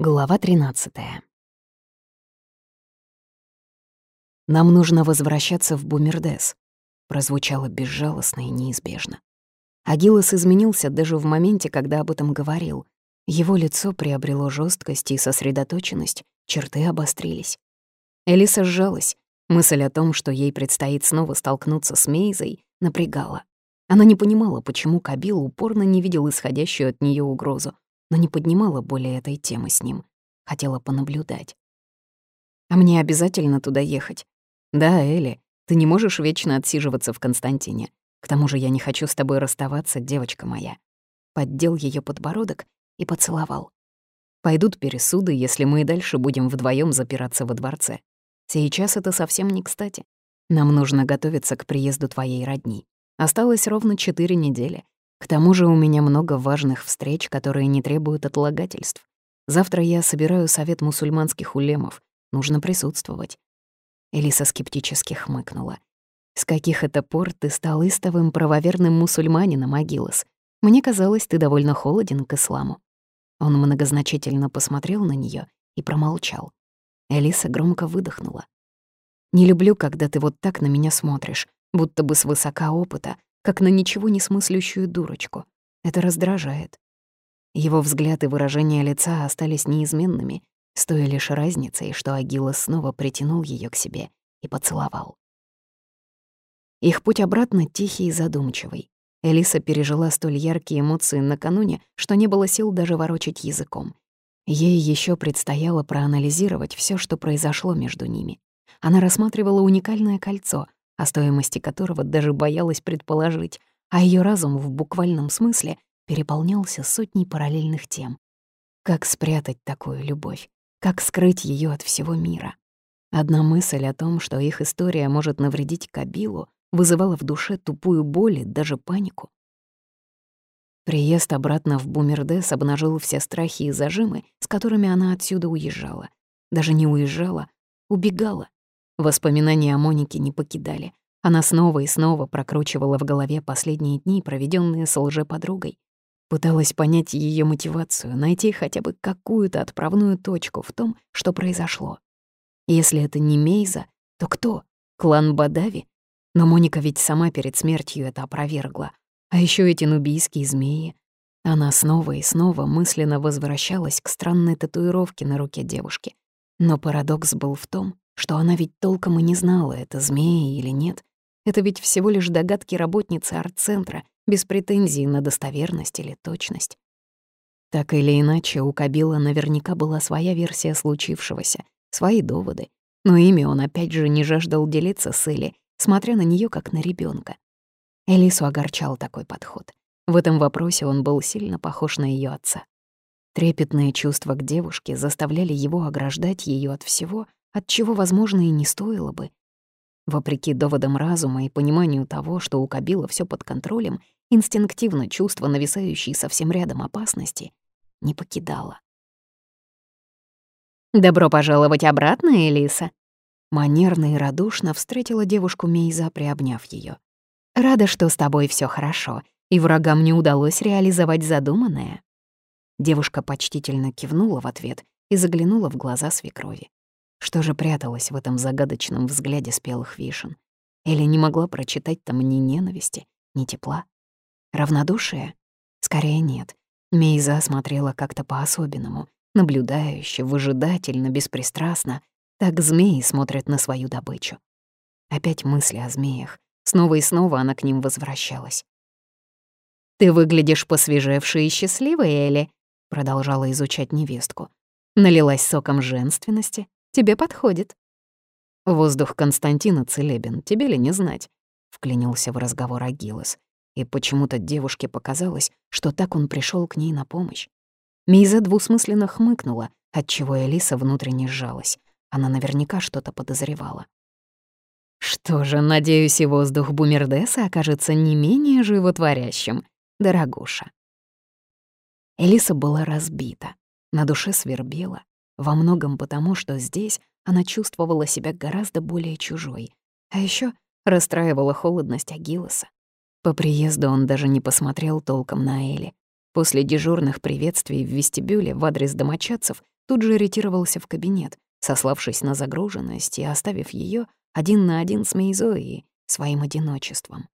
Глава 13 «Нам нужно возвращаться в Бумердес», — прозвучало безжалостно и неизбежно. Агилос изменился даже в моменте, когда об этом говорил. Его лицо приобрело жесткость и сосредоточенность, черты обострились. Элиса сжалась. Мысль о том, что ей предстоит снова столкнуться с Мейзой, напрягала. Она не понимала, почему Кабил упорно не видел исходящую от нее угрозу, но не поднимала более этой темы с ним. Хотела понаблюдать. «А мне обязательно туда ехать?» «Да, Элли, ты не можешь вечно отсиживаться в Константине. К тому же я не хочу с тобой расставаться, девочка моя». Поддел ее подбородок и поцеловал. «Пойдут пересуды, если мы и дальше будем вдвоем запираться во дворце. Сейчас это совсем не кстати. Нам нужно готовиться к приезду твоей родни. Осталось ровно четыре недели, к тому же у меня много важных встреч, которые не требуют отлагательств. Завтра я собираю совет мусульманских улемов. Нужно присутствовать». Элиса скептически хмыкнула. «С каких это пор ты стал истовым правоверным мусульманином, Агилос? Мне казалось, ты довольно холоден к исламу». Он многозначительно посмотрел на нее и промолчал. Элиса громко выдохнула. «Не люблю, когда ты вот так на меня смотришь, будто бы с высока опыта, как на ничего не смыслящую дурочку. Это раздражает. Его взгляд и выражение лица остались неизменными, с той лишь разницей, что Агила снова притянул ее к себе и поцеловал. Их путь обратно тихий и задумчивый. Элиса пережила столь яркие эмоции накануне, что не было сил даже ворочать языком. Ей еще предстояло проанализировать все, что произошло между ними. Она рассматривала уникальное кольцо, о стоимости которого даже боялась предположить, а ее разум в буквальном смысле переполнялся сотней параллельных тем. Как спрятать такую любовь? Как скрыть ее от всего мира? Одна мысль о том, что их история может навредить Кабилу, вызывала в душе тупую боль и даже панику. Приезд обратно в Бумердес обнажил все страхи и зажимы, с которыми она отсюда уезжала. Даже не уезжала, убегала. Воспоминания о Монике не покидали. Она снова и снова прокручивала в голове последние дни, проведенные с лжеподругой. Пыталась понять ее мотивацию, найти хотя бы какую-то отправную точку в том, что произошло. Если это не Мейза, то кто? Клан Бадави? Но Моника ведь сама перед смертью это опровергла. А еще эти нубийские змеи. Она снова и снова мысленно возвращалась к странной татуировке на руке девушки. Но парадокс был в том, что она ведь толком и не знала, это змеи или нет. Это ведь всего лишь догадки работницы арт-центра, без претензий на достоверность или точность. Так или иначе, у Кабила наверняка была своя версия случившегося, свои доводы. Но ими он опять же не жаждал делиться с Элли, смотря на нее как на ребенка. Элису огорчал такой подход. В этом вопросе он был сильно похож на ее отца. Трепетные чувства к девушке заставляли его ограждать ее от всего, от чего, возможно, и не стоило бы. Вопреки доводам разума и пониманию того, что у Кабила все под контролем, инстинктивно чувство, нависающей совсем рядом опасности, не покидало. «Добро пожаловать обратно, Элиса!» Манерно и радушно встретила девушку Мейза, приобняв ее. «Рада, что с тобой все хорошо, и врагам не удалось реализовать задуманное». Девушка почтительно кивнула в ответ и заглянула в глаза свекрови. Что же пряталось в этом загадочном взгляде спелых вишен? Или не могла прочитать там ни ненависти, ни тепла? Равнодушие? Скорее нет. Мейза смотрела как-то по-особенному, наблюдающе, выжидательно, беспристрастно. Так змеи смотрят на свою добычу. Опять мысли о змеях. Снова и снова она к ним возвращалась. «Ты выглядишь посвежевшей и счастливой, Элли», — продолжала изучать невестку. Налилась соком женственности, Тебе подходит». «Воздух Константина целебен, тебе ли не знать?» — вклинился в разговор Агилос. И почему-то девушке показалось, что так он пришел к ней на помощь. Миза двусмысленно хмыкнула, отчего Элиса внутренне сжалась. Она наверняка что-то подозревала. «Что же, надеюсь, и воздух Бумердеса окажется не менее животворящим, дорогуша». Элиса была разбита, на душе свербела. Во многом потому, что здесь она чувствовала себя гораздо более чужой. А еще расстраивала холодность Агилоса. По приезду он даже не посмотрел толком на Эли. После дежурных приветствий в вестибюле в адрес домочадцев тут же ретировался в кабинет, сославшись на загруженность и оставив ее один на один с Мейзоей, своим одиночеством.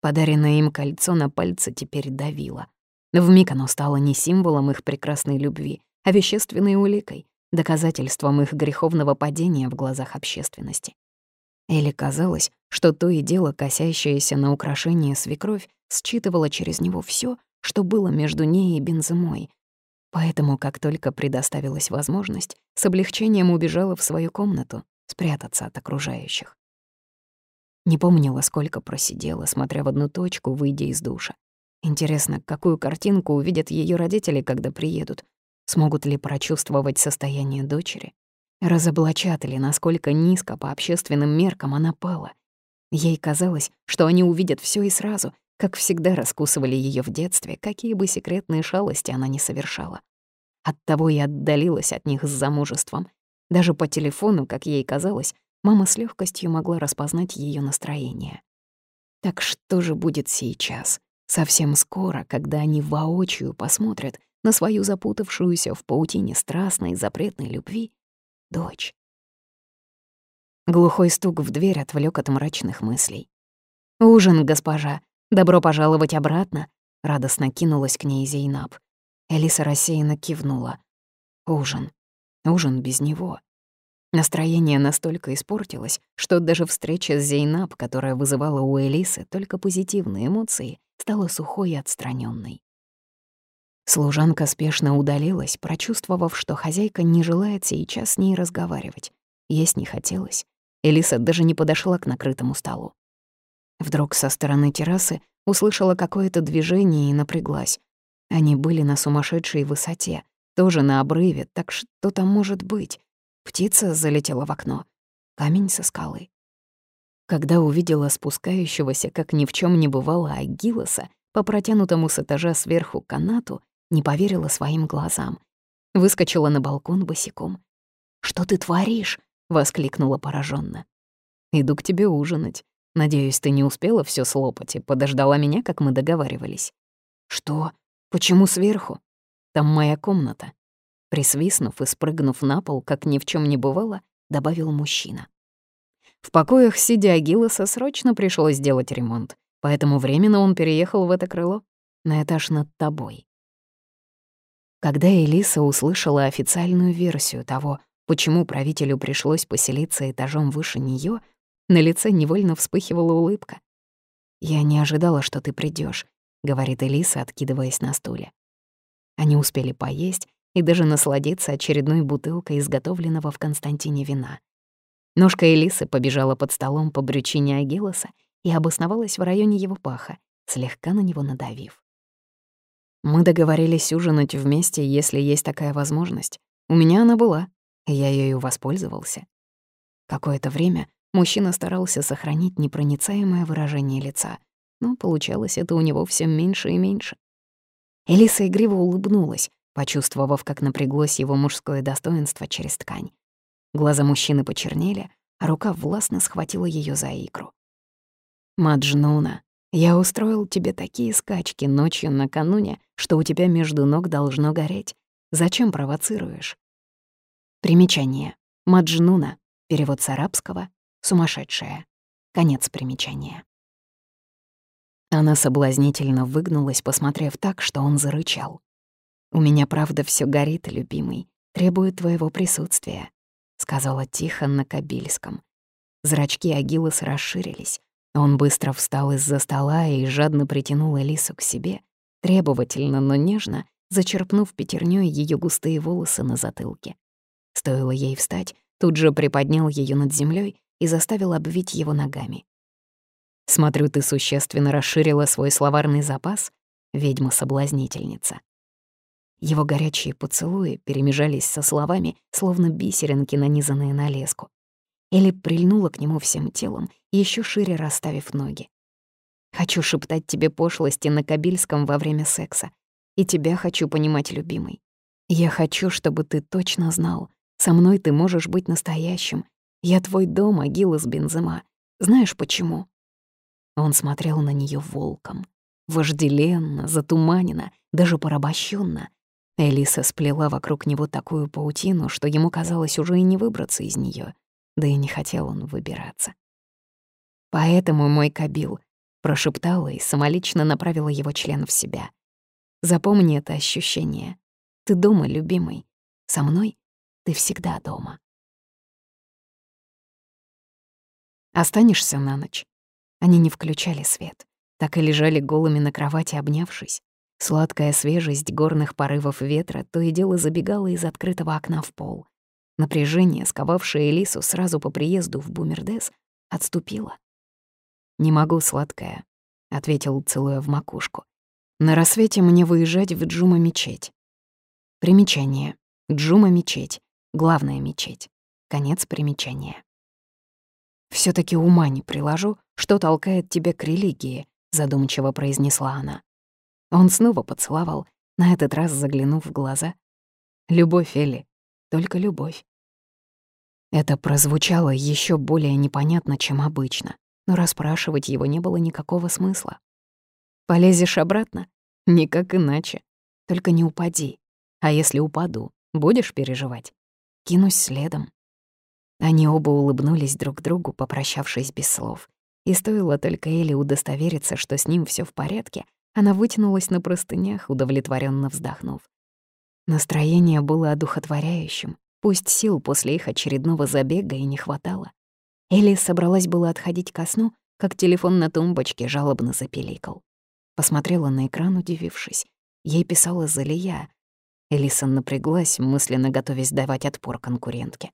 Подаренное им кольцо на пальце теперь давило. Вмиг оно стало не символом их прекрасной любви, а вещественной уликой, доказательством их греховного падения в глазах общественности. Элли казалось, что то и дело, косящееся на украшение свекровь, считывала через него все, что было между ней и бензомой. Поэтому, как только предоставилась возможность, с облегчением убежала в свою комнату, спрятаться от окружающих. Не помнила, сколько просидела, смотря в одну точку, выйдя из душа. Интересно, какую картинку увидят ее родители, когда приедут? Смогут ли прочувствовать состояние дочери? Разоблачат ли, насколько низко по общественным меркам она пала? Ей казалось, что они увидят все и сразу, как всегда раскусывали ее в детстве, какие бы секретные шалости она не совершала. Оттого и отдалилась от них с замужеством. Даже по телефону, как ей казалось, мама с легкостью могла распознать ее настроение. Так что же будет сейчас? Совсем скоро, когда они воочию посмотрят на свою запутавшуюся в паутине страстной запретной любви дочь. Глухой стук в дверь отвлек от мрачных мыслей. «Ужин, госпожа! Добро пожаловать обратно!» — радостно кинулась к ней Зейнаб. Элиса рассеянно кивнула. «Ужин. Ужин без него». Настроение настолько испортилось, что даже встреча с Зейнаб, которая вызывала у Элисы только позитивные эмоции, стала сухой и отстраненной. Служанка спешно удалилась, прочувствовав, что хозяйка не желает сейчас с ней разговаривать. Есть не хотелось. Элиса даже не подошла к накрытому столу. Вдруг со стороны террасы услышала какое-то движение и напряглась. Они были на сумасшедшей высоте, тоже на обрыве, так что там может быть? Птица залетела в окно. Камень со скалы. Когда увидела спускающегося, как ни в чем не бывало, Агилоса по протянутому с этажа сверху канату, не поверила своим глазам. Выскочила на балкон босиком. «Что ты творишь?» — воскликнула пораженно. «Иду к тебе ужинать. Надеюсь, ты не успела все слопать и подождала меня, как мы договаривались». «Что? Почему сверху? Там моя комната». Присвистнув и спрыгнув на пол, как ни в чем не бывало, добавил мужчина. В покоях сидя Агилоса срочно пришлось сделать ремонт, поэтому временно он переехал в это крыло, на этаж над тобой. Когда Элиса услышала официальную версию того, почему правителю пришлось поселиться этажом выше нее, на лице невольно вспыхивала улыбка. «Я не ожидала, что ты придешь, говорит Элиса, откидываясь на стуле. Они успели поесть и даже насладиться очередной бутылкой изготовленного в Константине вина. Ножка Элисы побежала под столом по брючине Агилоса и обосновалась в районе его паха, слегка на него надавив. Мы договорились ужинать вместе, если есть такая возможность. У меня она была, и я ею воспользовался. Какое-то время мужчина старался сохранить непроницаемое выражение лица, но получалось это у него все меньше и меньше. Элиса игриво улыбнулась, почувствовав, как напряглось его мужское достоинство через ткань. Глаза мужчины почернели, а рука властно схватила ее за икру. «Маджнуна, я устроил тебе такие скачки ночью накануне, что у тебя между ног должно гореть. Зачем провоцируешь? Примечание. Маджнуна. Перевод с арабского. Сумасшедшая. Конец примечания. Она соблазнительно выгнулась, посмотрев так, что он зарычал. «У меня, правда, все горит, любимый. Требует твоего присутствия», — сказала тихо на кабильском. Зрачки Агилос расширились. Он быстро встал из-за стола и жадно притянул Элису к себе, требовательно, но нежно, зачерпнув пятернёй ее густые волосы на затылке. Стоило ей встать, тут же приподнял ее над землей и заставил обвить его ногами. «Смотрю, ты существенно расширила свой словарный запас, ведьма-соблазнительница». Его горячие поцелуи перемежались со словами, словно бисеринки, нанизанные на леску. Или прильнула к нему всем телом, еще шире расставив ноги. «Хочу шептать тебе пошлости на Кабильском во время секса. И тебя хочу понимать, любимый. Я хочу, чтобы ты точно знал, со мной ты можешь быть настоящим. Я твой дом, Агилас Бензема. Знаешь почему?» Он смотрел на нее волком. Вожделенно, затуманенно, даже порабощенно. Элиса сплела вокруг него такую паутину, что ему казалось уже и не выбраться из нее, да и не хотел он выбираться. «Поэтому мой Кабил», — прошептала и самолично направила его член в себя. «Запомни это ощущение. Ты дома, любимый. Со мной ты всегда дома». «Останешься на ночь?» Они не включали свет, так и лежали голыми на кровати, обнявшись. Сладкая свежесть горных порывов ветра то и дело забегала из открытого окна в пол. Напряжение, сковавшее Элису сразу по приезду в Бумердес, отступило. «Не могу, сладкая», — ответил, целуя в макушку. «На рассвете мне выезжать в Джума-мечеть». Примечание. Джума-мечеть. Главная мечеть. Конец примечания все таки ума не приложу, что толкает тебя к религии», — задумчиво произнесла она. Он снова поцеловал, на этот раз заглянув в глаза. «Любовь, Элли, только любовь». Это прозвучало еще более непонятно, чем обычно, но расспрашивать его не было никакого смысла. «Полезешь обратно? Никак иначе. Только не упади. А если упаду, будешь переживать? Кинусь следом. Они оба улыбнулись друг другу, попрощавшись без слов. И стоило только Элли удостовериться, что с ним все в порядке, она вытянулась на простынях, удовлетворенно вздохнув. Настроение было одухотворяющим, пусть сил после их очередного забега и не хватало. Элли собралась было отходить ко сну, как телефон на тумбочке жалобно запеликал. Посмотрела на экран, удивившись. Ей писала Залия. Элисон напряглась, мысленно готовясь давать отпор конкурентке.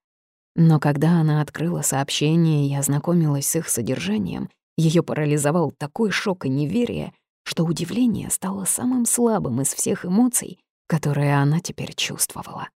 Но когда она открыла сообщение и ознакомилась с их содержанием, ее парализовал такой шок и неверие, что удивление стало самым слабым из всех эмоций, которые она теперь чувствовала.